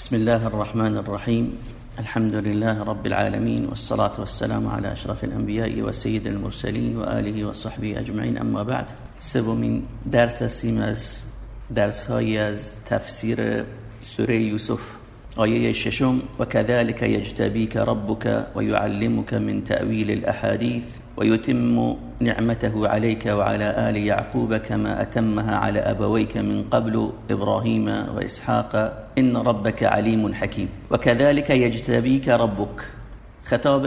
بسم الله الرحمن الرحيم. الحمد لله رب العالمين والصلاة والسلام على أشرف الأنبياء وسيد المرسلين وآله وصحبه أجمعين. أما بعد سومین درس هستیم از درس های از تفسیر سوره یوسف آیه ششم. و كذلك يجتبيك ربك ويعلمك من تأويل الأحاديث ويتم نعمته عليك وعلى آل يعقوب كما أتمها على أبويك من قبل إبراهيم وإسحاق إن ربك عليم حكيم. وكذلك يجتبيك ربك. خطاب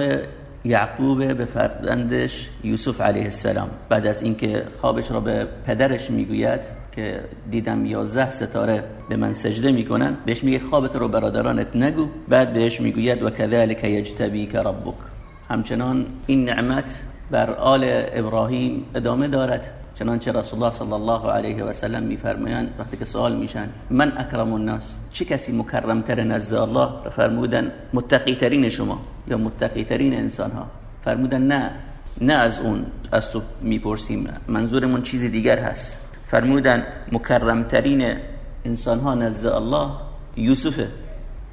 یعقوب به یوسف علیه السلام. بعد از اینکه خوابش را به پدرش می‌گوید که دیدم یازده ستاره به من سجده می‌کنن بهش میگه خوابت رو برادرانت نگو. بعد بهش می‌گوید و کذالک یجتبیک ربک. همچنان این نعمت بر آل ابراهیم ادامه دارد. چنانچه رسول الله صلی الله علیه و سلم میفرمایند وقتی که سوال میشن من اکرم الناس؟ چه کسی مکرم تر نزد الله؟ فرمودن متقی ترین شما یا متقی ترین انسان ها فرمودن نه نه از اون از تو می‌پرسیم منظورمون چیزی دیگر هست. فرمودن مکرم ترین انسان ها نزد الله یوسف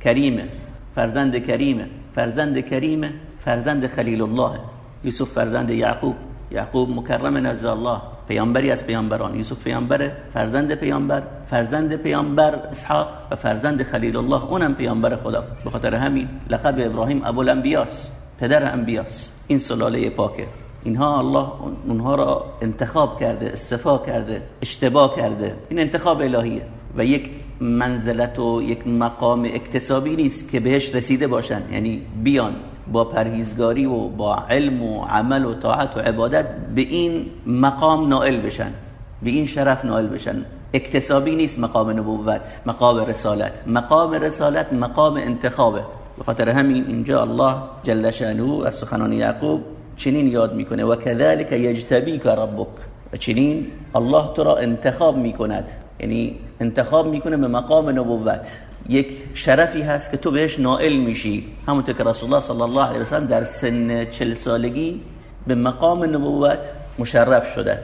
کریمه فرزند کریمه فرزند کریمه فرزند خلیل الله. یوسف فرزند یعقوب. یعقوب مکرم نزد الله. پیامبری از پیامبران. یوسف پیامبر فرزند پیامبر فرزند پیامبر اسحاق و فرزند خلیل الله اونم پیامبر خدا. به خاطر همین لقب ابراهیم ابو الانبیاس پدر انبیاس. این سلاله پاکه اینها الله اونها را انتخاب کرده استفا کرده اشتباه کرده. این انتخاب الهیه. و یک منزلت و یک مقام اکتسابی نیست که بهش رسیده باشن. یعنی بیان. با پرهیزگاری و با علم و عمل و طاعت و عبادت به این مقام نائل بشن به این شرف نائل بشن. اکتسابی نیست مقام نبوت مقام رسالت. مقام رسالت مقام انتخابه. به خاطر همین اینجا الله جل شانه از سخنان یعقوب چنین یاد می‌کنه و کذالک یجتبیک ربک. و چنین الله تو را انتخاب می‌کند. یعنی انتخاب می‌کنه به مقام نبوت. یک شرفی هست که تو بهش نائل میشی. همونطور که رسول الله صلی الله علیه وسلم در سن چل سالگی به مقام نبوت مشرف شده.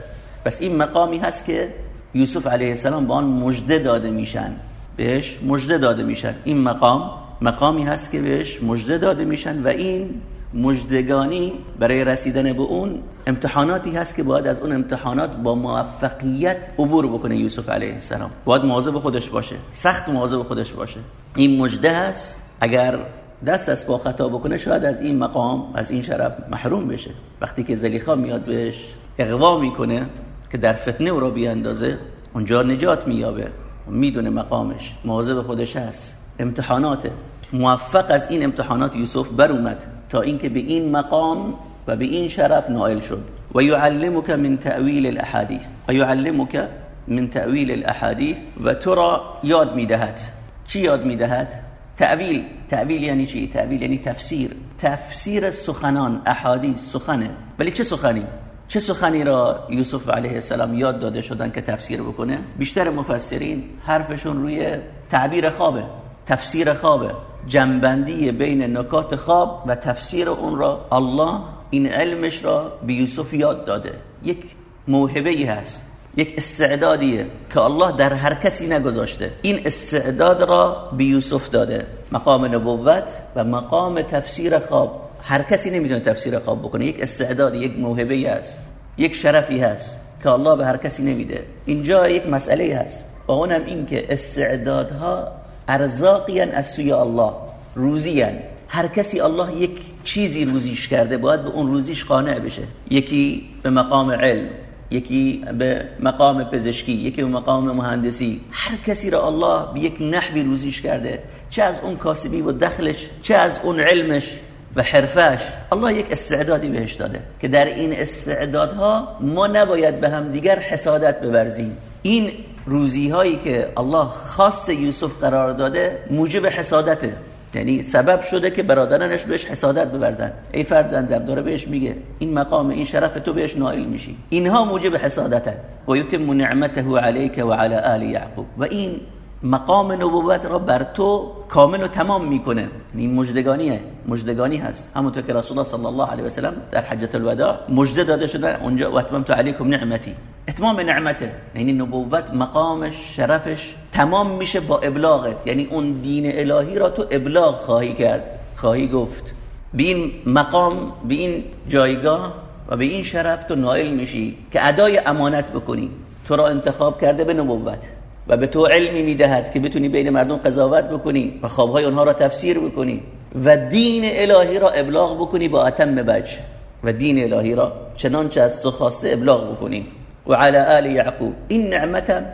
بس این مقامی هست که یوسف علیه السلام با آن مجده داده میشن. بهش مجده داده میشن. این مقام مقامی هست که بهش مجده داده میشن و این مجدگانی برای رسیدن به اون امتحاناتی هست که باید از اون امتحانات با موفقیت عبور بکنه یوسف علیه السلام. باید مواظب خودش باشه سخت مواظب خودش باشه. این مجده هست اگر دست از با خطا بکنه شاید از این مقام از این شرف محروم بشه. وقتی که زلیخا میاد بهش اقوا می‌کنه که در فتنه او را بیاندازه اونجا نجات مییابه. می‌دونه مقامش. مواظب خودش هست. امتحاناته موفق از این امتحانات یوسف بر اومد تا اینکه به این مقام و به این شرف نائل شد. و یعلمک من تأویل الاحادیث. و یعلمک من تأویل الاحادیث. و تو را یاد می‌دهد. چی یاد می‌دهد؟ تأویل. تأویل یعنی چی؟ تأویل یعنی تفسیر. تفسیر سخنان احادیث سخنه. ولی چه سخنی؟ چه سخنی را یوسف علیه السلام یاد داده شدن که تفسیر بکنه؟ بیشتر مفسرین حرفشون روی تعبیر خوابه. تفسیر خوابه جنبندی بین نکات خواب و تفسیر اون را الله این علمش را به یوسف یاد داده. یک موهبه ای هست یک استعدادیه که الله در هر کسی نگذاشته. این استعداد را به یوسف داده. مقام نبوت و مقام تفسیر خواب. هر کسی نمی‌تونه تفسیر خواب بکنه. یک استعداد یک موهبه ای هست یک شرفی هست که الله به هر کسی نمیده. اینجا یک مسئله هست و اونم این که استعدادها ارزاقیان از سوی الله روزیان. هر کسی الله یک چیزی روزیش کرده باید به اون روزیش قانع بشه. یکی به مقام علم یکی به مقام پزشکی یکی به مقام مهندسی. هر کسی را الله به یک نحوی روزیش کرده چه از اون کاسبی و دخلش چه از اون علمش و حرفش الله یک استعدادی بهش داده که در این استعدادها ما نباید به هم دیگر حسادت بورزیم. این روزی هایی که الله خاص یوسف قرار داده موجب حسادته. یعنی سبب شده که برادرانش بهش حسادت بورزن. ای فرزندم داره بهش میگه این مقام این شرف تو بهش نائل میشی. اینها موجب حسادتن. و یتم نعمته علیک و علی آل یعقوب. و این مقام نبوت را بر تو کامل و تمام می‌کنه. این مجدگانیه مجدگانی هست. همونطور که رسول الله صلی الله علیه و سلم در حجت الوداع مجده داده شده. اونجا و اتممت علیکم نعمتی. اتمام نعمته. یعنی نبوت مقامش شرفش تمام میشه با ابلاغت. یعنی اون دین الهی را تو ابلاغ خواهی کرد. خواهی گفت. به این مقام به این جایگاه و به این شرف تو نائل میشی که ادای امانت بکنی. تو را انتخاب کرده به نبوت. و به تو علمی می‌دهد که بتونی بین مردم قضاوت بکنی و خوابهای اونها را تفسیر بکنی و دین الهی را ابلاغ بکنی با اتم بچ و دین الهی را چنانچه از تو خواسته ابلاغ بکنی. و علی آل یعقوب. این نعمت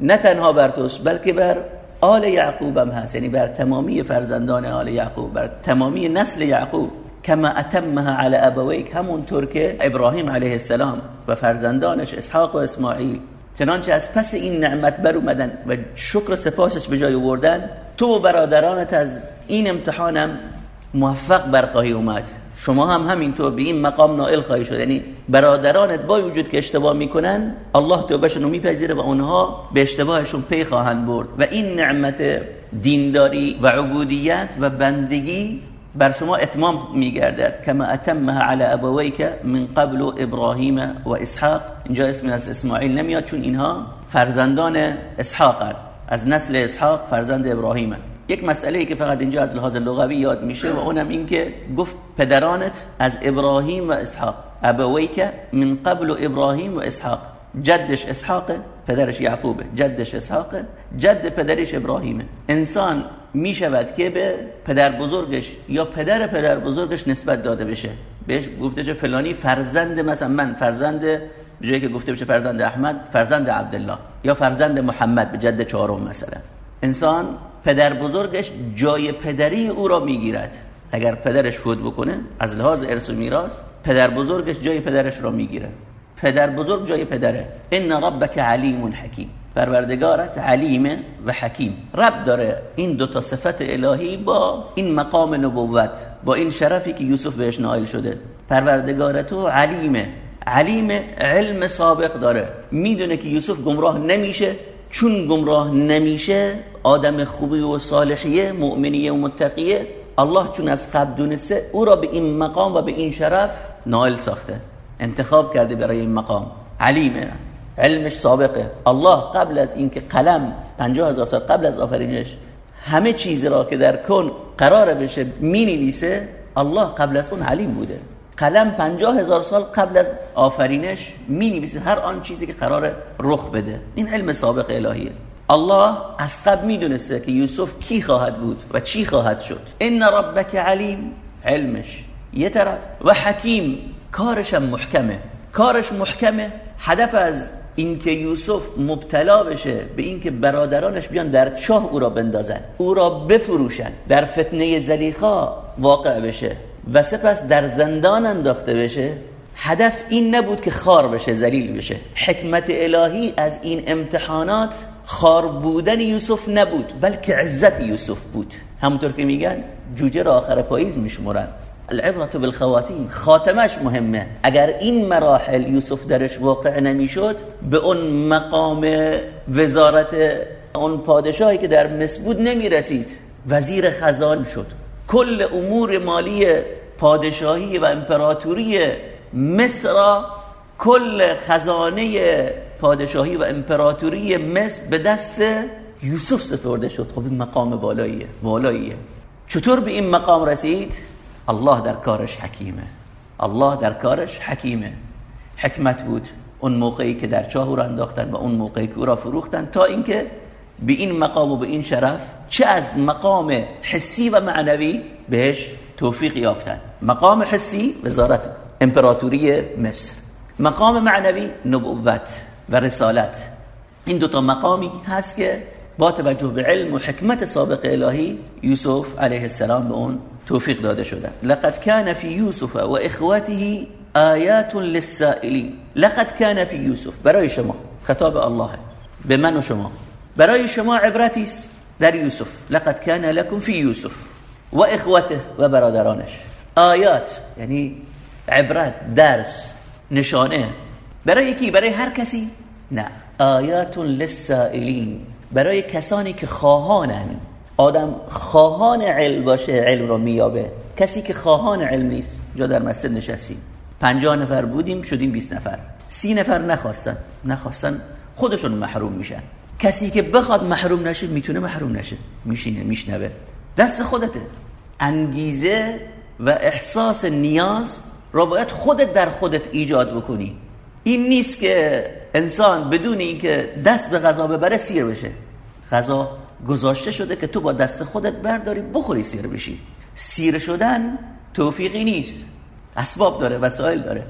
نه تنها بر توست بلکه بر آل یعقوب هم هست. یعنی بر تمامی فرزندان آل یعقوب بر تمامی نسل یعقوب. کما اتمها علی ابویک همونطور که ابراهیم علیه السلام و فرزندانش اسحاق و اسماعیل چنانچه از پس این نعمت بر اومدن و شکر سپاسش به جای آوردن تو و برادرانت از این امتحانم موفق برخواهی اومد. شما هم همینطور به این مقام نائل خواهی شد. یعنی برادرانت با وجود که اشتباه می‌کنن الله توبهشون رو میپذیره و اونها به اشتباهشون پی خواهند برد. و این نعمت دینداری و عبودیت و بندگی بر شما اتمام میگردد. کما اتمها علی ابویک من قبل ابراهیم و اسحاق. اینجا اسم از اسماعیل نمیاد چون اینها فرزندان اسحاق از نسل اسحاق فرزند ابراهیم یک مسئله ای که فقط اینجا از لحاظ لغوی یاد میشه و اونم این که گفت پدرانت از ابراهیم و اسحاق. ابویک من قبل ابراهیم و اسحاق. جدش اسحاق پدرش یعقوبه جدش اسحاق جد پدرش ابراهیمه انسان می شود که به پدر بزرگش یا پدر پدر بزرگش نسبت داده بشه. بهش گفته چه فلانی فرزند مثلا من فرزند جایی که گفته بشه فرزند احمد فرزند عبدالله یا فرزند محمد به جد چهارم مثلا. انسان پدر بزرگش جای پدری او را می‌گیرد. اگر پدرش فوت بکنه از لحاظ ارث و میراث پدر بزرگش جای پدرش را می‌گیره پدر بزرگ جای پدره. ان ربک علیم حکیم. پروردگارت علیم و حکیم. رب داره این دو تا صفت الهی با این مقام نبوت با این شرفی که یوسف بهش نائل شده. پروردگارتو علیمه علیم علم سابق داره. می‌دونه که یوسف گمراه نمیشه. چون گمراه نمیشه آدم خوبی و صالحیه مؤمنیه و متقیه الله چون از قبل دونسته او را به این مقام و به این شرف نائل ساخته. انتخاب کرده برای این مقام. علیمه علمش سابقه. الله قبل از اینکه قلم پنجاه هزار سال قبل از آفرینش همه چیز را که در کن قرار بشه می نویسه الله قبل از اون علیم بوده. قلم پنجاه هزار سال قبل از آفرینش می نویسه هر آن چیزی که قرار رخ بده. این علم سابق الهیه. الله از قبل می‌دونسته که یوسف کی خواهد بود و چی خواهد شد. ان ربک علیم. علمش یه طرف. و حکیم. کارش هم محکمه. کارش محکمه. هدف از اینکه یوسف مبتلا بشه به اینکه برادرانش بیان در چاه او را بندازن او را بفروشن در فتنه زلیخا واقع بشه و سپس در زندان انداخته بشه. هدف این نبود که خار بشه ذلیل بشه. حکمت الهی از این امتحانات خار بودن یوسف نبود بلکه عزت یوسف بود. همونطور که میگن جوجه را آخر پاییز میشمرن العبرة بالخواتیم خاتمش مهمه. اگر این مراحل یوسف درش واقع نمی‌شد به اون مقام وزارت اون پادشاهی که در مصر بود نمی‌رسید. وزیر خزان شد. کل امور مالی پادشاهی و امپراتوری مصر کل خزانه پادشاهی و امپراتوری مصر به دست یوسف سپرده شد. خب این مقام بالاییه. بالاییه. چطور به این مقام رسید؟ الله در کارش حکیمه. الله در کارش حکیمه. حکمت بود اون موقعی که در چاه را انداختن و اون موقعی که او را فروختن تا اینکه به این مقام و به این شرف چه از مقام حسی و معنوی بهش توفیق یافتن. مقام حسی وزارت امپراتوری مصر. مقام معنوی نبوت و رسالت. این دوتا مقامی هست که با توجه به علم و حکمت سابق الهی یوسف علیه السلام به اون توفیق داده شده. لقد كان في يوسف و اخوته آیات للسائلین. لقد كان في يوسف برای شما. خطاب الله. به من و شما. برای شما عبرتی است در یوسف. لقد كان لكم في يوسف و اخوته و برادرانش. آیات یعنی عبرت درس نشانه. برای کی؟ برای هر کسی؟ نه. آیات للسائلین. برای کسانی که خواهانن آدم خواهان علم باشه علم رو میابه کسی که خواهان علم نیست جا در مسجد نشستیم. پنجاه نفر بودیم شدیم 20 نفر. سی نفر نخواستن. نخواستن خودشون محروم میشن. کسی که بخواد محروم نشه می‌تونه محروم نشه. میشینه میشنوه. دست خودته. انگیزه و احساس نیاز را باید خودت در خودت ایجاد بکنی. این نیست که انسان بدون اینکه دست به غذا ببره سیر بشه. غذا گذاشته شده که تو با دست خودت برداری بخوری سیر بشی. سیر شدن توفیقی نیست. اسباب داره وسایل داره.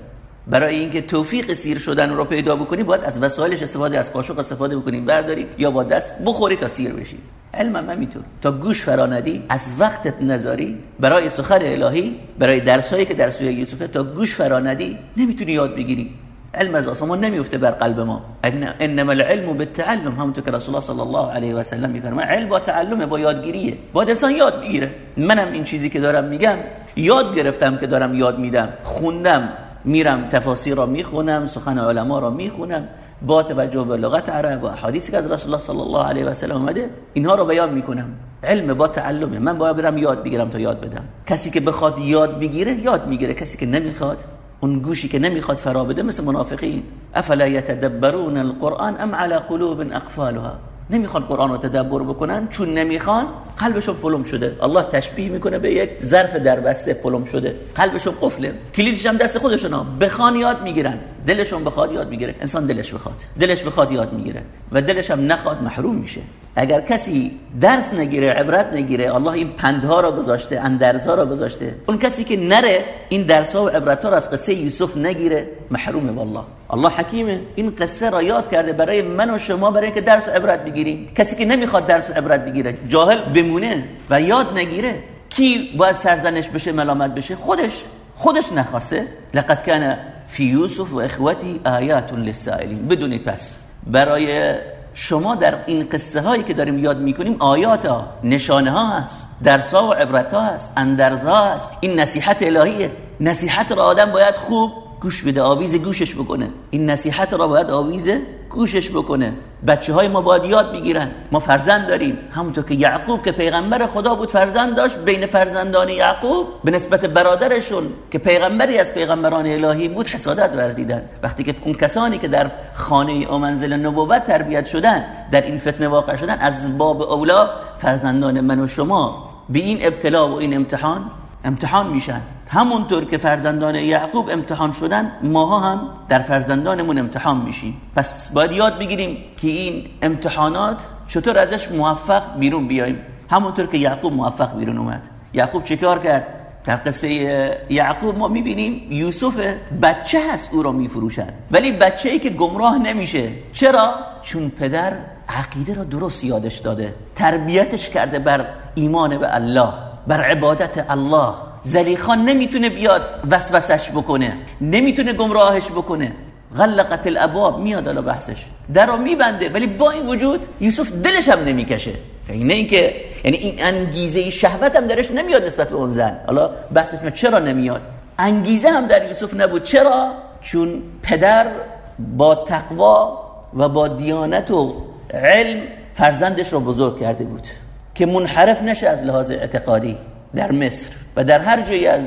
برای اینکه توفیق سیر شدن رو پیدا بکنی باید از وسایلش استفاده از قاشق استفاده بکنی برداری یا با دست بخوری تا سیر بشی. علم هم همینطور. تا گوش فرا ندی از وقتت نذاری. برای سخن الهی برای درسایی که در سوره یوسف تا گوش فرا ندی نمی‌تونی یاد بگیری. علم از آسمان نمیفته بر قلب ما. انما العلم بالتعلم. همونطور که رسول الله صلی الله علیه و سلم میفرماید علم با تعلم با یادگیریه. با انسان یاد بگیره منم این چیزی که دارم میگم یاد گرفتم که دارم یاد میدم. خوندم میرم تفاسیر را می‌خونم سخن علما را می‌خونم. با توجه به لغت عرب و حدیثی که از رسول الله صلی الله علیه و سلم اومده اینها رو بیان می‌کنم. علم با تعلمه. من باید برم یاد بگیرم تا یاد بدم. کسی که بخواد یاد بگیره یاد می‌گیره. کسی که نمی‌خواد اون گوشی که نمیخواد فرا بده مثل منافقین. افلا یتدبرون القرآن ام على قلوب اقفالها؟ نمی‌خوان قرآن رو تدبر بکنن چون نمی‌خوان قلبشون پلم شده. الله تشبیه می‌کنه به یک ظرف دربسته پلم شده. قلبشون قفله. کلیدش هم دست خودشونا بخوان یاد می‌گیرن. دلشون بخواد یاد می‌گیره. انسان دلش بخواد دلش بخواد یاد می‌گیره. و دلش هم نخواد محروم میشه. اگر کسی درس نگیره عبرت نگیره الله این پندها را گذاشته اندرزها را گذاشته اون کسی که نره این درس ها و عبرت ها را از قصه یوسف نگیره محرومه والله. الله حکیمه. این قصه را یاد کرده برای من و شما برای که درس عبرت بگیریم. کسی که نمی‌خواد درس عبرت بگیره جاهل بمونه و یاد نگیره. کی باید سرزنش بشه ملامت بشه؟ خودش. خودش نخواسته. لقد کان فی یوسف و اخوتی آیات للسائلین. بدونی پس برای شما در این قصه هایی که داریم یاد می‌کنیم آیات ها نشانه ها هست درس ها و عبرت ها هست اندرزها هست. این نصیحت الهیه. نصیحت را آدم باید خوب گوش بده آویز گوشش بکنه. این نصیحت را باید آویز گوشش بکنه. بچه های ما باید یاد بگیرن. ما فرزند داریم. همونطور که یعقوب که پیغمبر خدا بود فرزند داشت بین فرزندان یعقوب به نسبت برادرشون که پیغمبری از پیغمبران الهی بود حسادت ورزیدن. وقتی که اون کسانی که در خانه او منزل نبوت تربیت شدن در این فتنه واقع شدن از باب اولا فرزندان من و شما به این ابتلا و این امتحان امتحان میشن. همونطور که فرزندان یعقوب امتحان شدن ماها هم در فرزندانمون امتحان میشیم. پس باید یاد بگیریم که این امتحانات چطور ازش موفق بیرون بیایم. همونطور که یعقوب موفق بیرون اومد. یعقوب چه کار کرد؟ در قصه یعقوب ما می‌بینیم یوسف بچه هست او را میفروشن ولی بچه ای که گمراه نمیشه. چرا؟ چون پدر عقیده را درست یادش داده. تربیتش کرده بر ایمان به الله بر عبادت الله. زلیخان نمی‌تونه بیاد وسوسش بکنه نمی‌تونه گمراهش بکنه. غلقت الابواب میاد الان بحثش. در رو میبنده ولی با این وجود یوسف دلش هم نمی‌کشه. اینه اینکه یعنی این انگیزه شهوت هم درش نمیاد نسبت به اون زن. حالا بحثش چرا نمیاد؟ انگیزه هم در یوسف نبود. چرا؟ چون پدر با تقوا و با دیانت و علم فرزندش رو بزرگ کرده بود که منحرف نشه از لحاظ اعتقادی. در مصر و در هر جایی از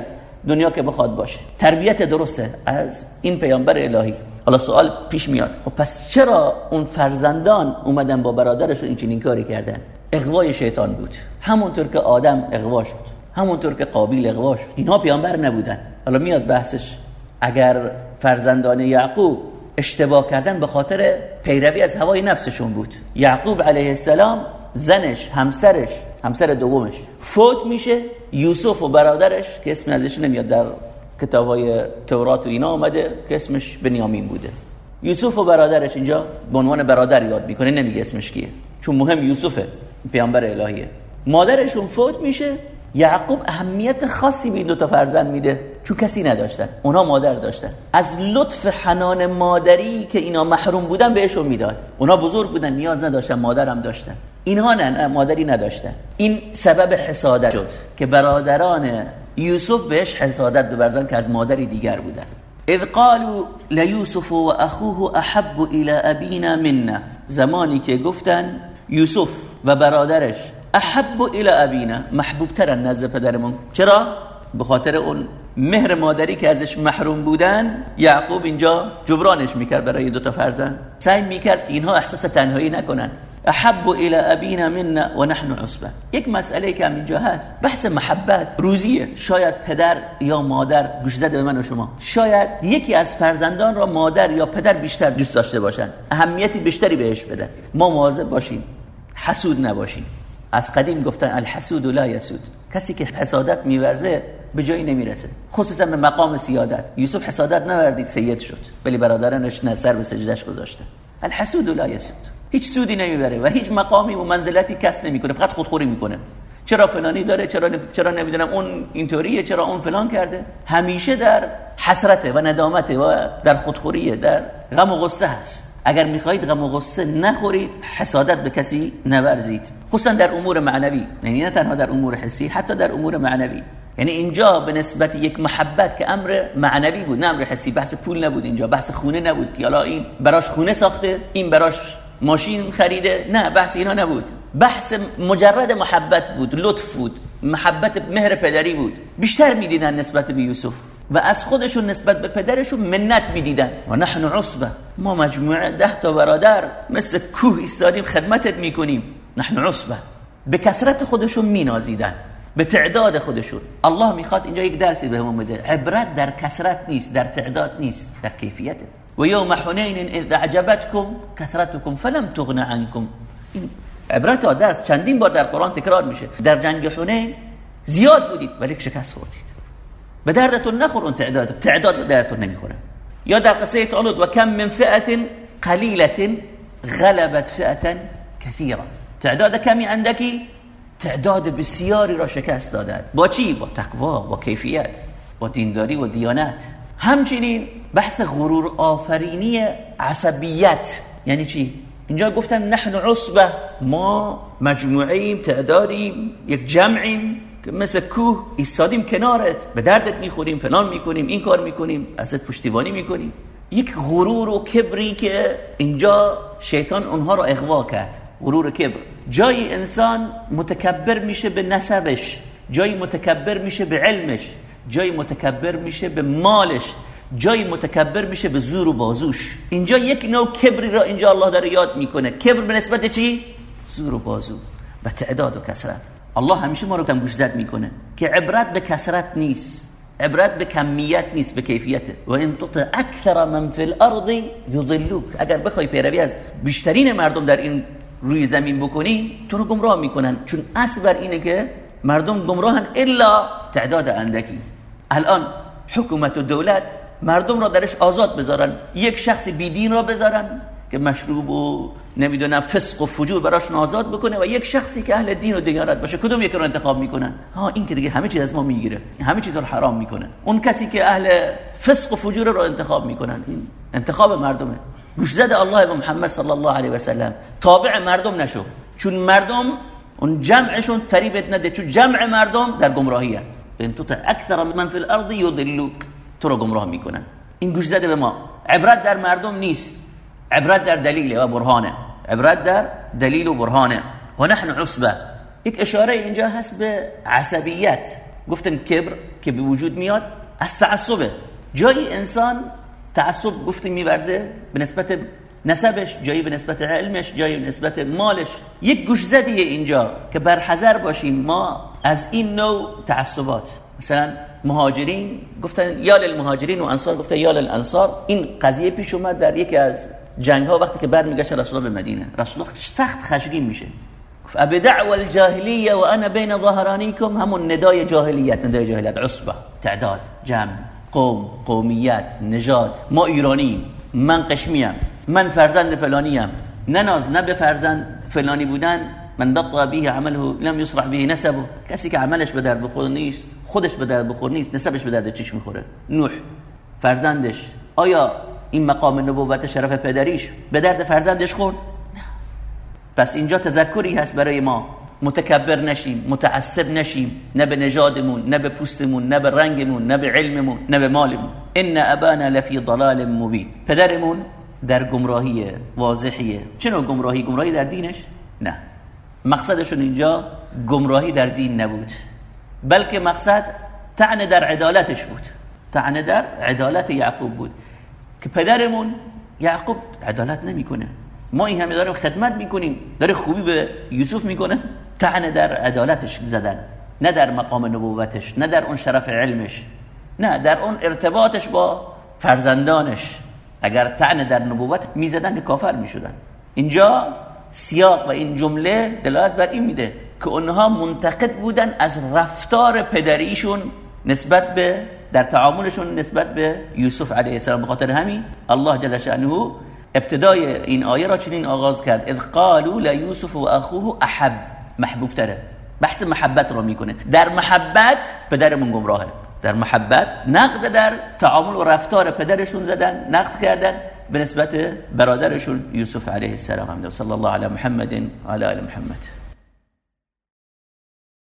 دنیا که بخواد باشه. تربیت درسته از این پیامبر الهی. حالا سوال پیش میاد. خب پس چرا اون فرزندان اومدن با برادرش این چنین کاری کردن؟ اغوای شیطان بود. همونطور که آدم اغوا شد. همونطور که قابیل اغوا شد. اینها پیامبر نبودن. حالا میاد بحثش اگر فرزندان یعقوب اشتباه کردن به خاطر پیروی از هوای نفسشون بود. یعقوب علیه السلام زنش همسرش همسر دومش. فوت میشه یوسف و برادرش که اسم ازش نمیاد در کتابای تورات و اینا اومده که اسمش بنیامین بوده. یوسف و برادرش اینجا به عنوان برادر یاد می‌کنه نمیگه اسمش کیه. چون مهم یوسفه پیامبر الهیه. مادرشون فوت میشه یعقوب اهمیت خاصی به این دو تا فرزند میده چون کسی نداشتن. اونا مادر داشتن. از لطف حنان مادری که اینا محروم بودن بهشون می‌داد. اونا بزرگ بودن نیاز نداشتن مادرم داشتن. اینها نه مادری نداشتن. این سبب حسادت شد که برادران یوسف بهش حسادت ببرزن که از مادری دیگر بودن. اذ قالوا لیوسف و اخوه احب الى ابینا منا. زمانی که گفتن یوسف و برادرش احب الى ابینا محبوب تر نزد پدرمون. چرا؟ به خاطر اون مهر مادری که ازش محروم بودن یعقوب اینجا جبرانش می‌کرد برای دو تا فرزند. سعی می‌کرد که اینها احساس تنهایی نکنن. احب الى ابینا منا و نحن عصبه یک مسئله که هم اینجا هست. بحث محبت روزیه. شاید پدر یا مادر گوش زده به من و شما. شاید یکی از فرزندان را مادر یا پدر بیشتر دوست داشته باشن. اهمیتی بیشتری بهش بدن. ما مواظب باشیم. حسود نباشیم. از قدیم گفتن الحسود لا یسود. کسی که حسادت میورزه به جایی نمی‌رسه. خصوصا به مقام سیادت. یوسف حسادت نوردید سید شد. ولی برادرانش نه سر به سجدش گذاشته. الحسود لا یسود. هیچ سودی نمی‌بره و هیچ مقامی و منزلتی کس نمی‌کنه فقط خودخوری می‌کنه. چرا فلانی داره چرا چرا نمی‌دونم اون اینطوریه چرا اون فلان کرده؟ همیشه در حسرته و ندامته و در خودخوریه در غم و غصه هست. اگر می‌خواهید غم و غصه نخورید حسادت به کسی نورزید. خصوصا در امور معنوی. یعنی نه تنها در امور حسی حتی در امور معنوی. یعنی اینجا به نسبت یک محبت که امر معنوی بود نه امر حسی. بحث پول نبود اینجا بحث خونه نبود که حالا این براش خونه ساخته این براش ماشین خریده؟ نه بحث اینا نبود. بحث مجرد محبت بود لطف بود محبت مهر پدری بود. بیشتر می‌دیدن نسبت به یوسف و از خودشون نسبت به پدرشون منت می‌دیدن. و نحن عصبه ما مجموعه ده تا برادر مثل کوه ایستادیم خدمتت می‌کنیم. نحن عصبه به کسرت خودشون مینازیدن. به تعداد خودشون. الله می‌خواد اینجا یک درسی بهمون بده. عبرت در کسرت نیست در تعداد نیست در کیفیته و یوم حنین اذ اعجبتكم كثرتكم فلم تغن عنكم. این عبرت درس چندین بار در قرآن تکرار میشه. در جنگ حنین زیاد بودید ولی شکست خوردید. به دردتون نخور اون تعداد. تعداد به دردتون نمی‌خوره. یا در قصه طالوت و کم من فئه قلیله غلبت فئه كثيره تعداد کمی اندکی تعداد بسیاری را شکست دادن با چی؟ با تقوا با کیفیت با دینداری و دیانت. همچنین بحث غرور آفرینی عصبیت. یعنی چی؟ اینجا گفتم نحن عصبه ما مجموعیم تعدادیم یک جمعیم مثل کوه ایستادیم کنارت به دردت می‌خوریم فلان می‌کنیم این کار می‌کنیم ازت پشتیبانی می‌کنیم. یک غرور و کبری که اینجا شیطان اونها رو اغوا کرد. غرور کبر. جای انسان متکبر میشه به نسبش جای متکبر میشه به علمش جای متکبر میشه به مالش. جای متکبر میشه به زور و بازوش. اینجا یک نوع کبری را اینجا الله داره یاد می‌کنه. کبر به نسبت چی؟ زور و بازو و تعداد و کسرت الله همیشه ما رو گوش زد می‌کنه که عبرت به کسرت نیست. عبرت به کمیت نیست به کیفیته و این تطع اکثر من فی الارض یضلوک. اگر بخوای پیروی از بیشترین مردم در این روی زمین بکنی تو رو گمراه می‌کنن. چون اصل بر اینه که مردم گمراهن الا تعداد اندکی. الان حکومت و دولت مردم را درش آزاد بذارن. یک شخص بیدین را بذارن که مشروب و نمی‌دونم فسق و فجور براش آزاد بکنه و یک شخصی که اهل دین و دیانت باشه کدوم یک رو انتخاب می‌کنن؟ ها این که دیگه همه چیز از ما می‌گیره. همه چیز رو حرام می‌کنه. اون کسی که اهل فسق و فجور رو انتخاب می‌کنن این انتخاب مردمه. گوش زده الله و محمد صلی الله علیه و سلم. تابع مردم نشو. چون مردم اون جمعشون فریبت نده چون جمع مردم در گمراهی هست ان تطع اکثر من فی الارض یضلوک. تو رو گمراه می‌کنن. این گوش زده به ما. عبرت در مردم نیست. عبرت در دلیل و برهانه. عبرت در دلیل و برهانه. و نحن عصبه یک اشاره اینجا هست به عصبیت. گفتن کبر که به وجود میاد از تعصبه. جایی انسان تعصب گفتیم میورزه به نسبت نسبش جایی به نسبت علمش جایی به نسبت مالش. یک گوش زدیه اینجا که برحذر باشیم ما از این نوع تعصبات. مثلا مهاجرین گفتن یا للمهاجرین و انصار گفتن یا للانصار. این قضیه پیش اومد در یکی از جنگ ها وقتی که برمیگشت رسول الله به مدینه. رسول الله سخت خشمگین میشه. گفت اب دعوه الجاهلیه و انا بین ظهرانیکم. همون ندای جاهلیت ندای جاهلیت. عصبه تعداد جمع قوم قومیت نژاد. ما ایرانی من قشمیم من فرزند فلانیم نناز نه به فرزند فلانی بودن. من بطا به عمله لم يصرح به نسبه. کسی که عملش به درد بخور نیست خودش به درد بخور نیست نسبش به درد چیش می‌خوره؟ نوح فرزندش. آیا این مقام نبوت شرف پدریش به درد فرزندش خورد؟ نه. پس اینجا تذکری هست برای ما. متکبر نشیم متعصب نشیم. نه به نژادمون نه به پوستمون نه به رنگمون نه به علممون نه به مالمون. ان ابانا لفی ضلال مبین. پدرمون در گمراهی واضحیه. چه نوع گمراهی؟ گمراهی در دینش؟ نه. مقصدشون اینجا گمراهی در دین نبود بلکه مقصد تعن در عدالتش بود. تعن در عدالت یعقوب بود که پدرمون یعقوب عدالت نمی‌کنه. ما این همه داریم خدمت می‌کنیم داره خوبی به یوسف می‌کنه. تعن در عدالتش زدن نه در مقام نبوتش نه در اون شرف علمش نه در اون ارتباطش با فرزندانش. اگر تعن در نبوت می‌زدن که کافر می‌شدن. اینجا سیاق و این جمله دلالت بر این میده که اونها منتقد بودن از رفتار پدریشون نسبت به در تعاملشون نسبت به یوسف علیه السلام. به خاطر همین الله جل شأنه ابتدای این آیه را چنین آغاز کرد. اذ قالوا لیوسف و اخوه احب. محبوب تره بحث محبت رو می‌کنه. در محبت پدرمون گمراهه. در محبت نقد در تعامل و رفتار پدرشون زدن نقد کردن. به نسبت برادرشون یوسف علیه السلام صلی الله علی محمد و علی محمد.